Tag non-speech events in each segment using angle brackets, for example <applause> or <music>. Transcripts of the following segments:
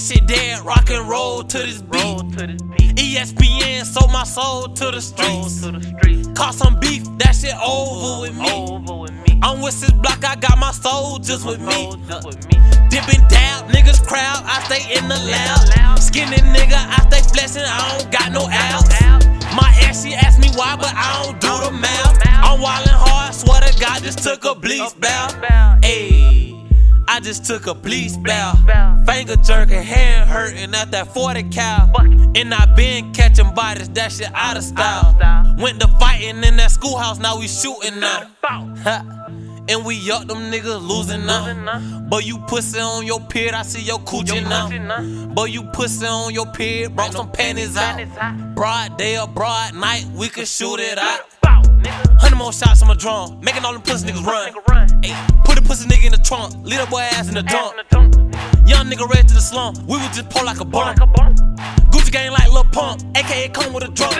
shit dead, rock and roll to this beat. To this beat. ESPN sold my soul to the streets. to the streets. Caught some beef, that shit over with me. Over with me. I'm with this block, I got my soldiers with me. With me. Dipping dab, niggas crowd, I stay in the lab. Skinny nigga, I stay flexing, I don't got no abs. My ex, she asked me why, but I don't do the math. I'm wildin' hard, swear to God, just took a bleach bow. Ayy, I just took a police bow. Finger jerking, hand hurting at that 40 cal. And I been catching bodies, that shit out of style. Went to fighting in that schoolhouse, now we shooting now. And we up them niggas losing now. But you pussy on your period, I see your coochie now. But you pussy on your period, brought some panties out. Broad day or broad night, we can shoot it out. Hundred more shots on my drum, making all them pussy niggas run. Put a pussy nigga in the trunk, that boy ass in the dump. Young nigga ready to the slum, we would just pull like a bump. Gucci gang like Lil Pump, aka come with a drum.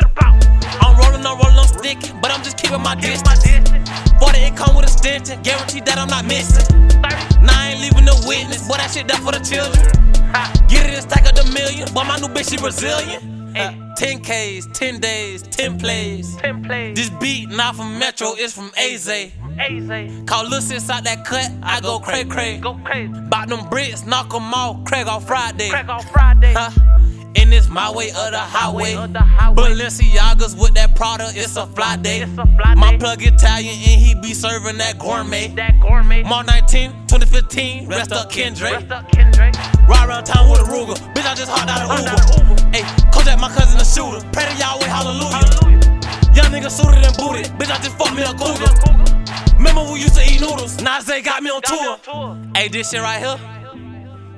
I'm rolling, I'm rolling, I'm sticking, but I'm just keeping my distance. 40 it come with a stench, guaranteed that I'm not missing. Now I ain't leaving no witness, boy, that shit done for the children. Get it and stack up the million, boy, my new bitch, she Brazilian. Uh, 10 Ks, 10 days, 10 plays. Ten plays. This beat not from Metro, it's from AZ. AZ. Call Lil Sis out that cut, I go cray cray. Go crazy. Bout them bricks, knock 'em off, Craig on Friday. Crack on Friday. Huh? And it's my way or the highway. of the highway. Balenciagas with that Prada, it's a fly day. It's a fly My day. plug Italian and he be serving that gourmet. That gourmet. March 19, 2015, rest up Kendrick. Rest up Kendrick. Ride around town with a Ruger. Bitch, I just hopped out of Hopped Uber. out of Uber. Hey, just fucked me a cougar. Remember we used to eat noodles? Me on Got me on tour. Hey, this shit right here,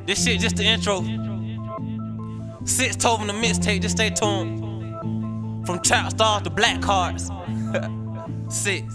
this shit just the intro. Six told him the mixtape, just stay tuned. From trap stars to black cards. <laughs> Six.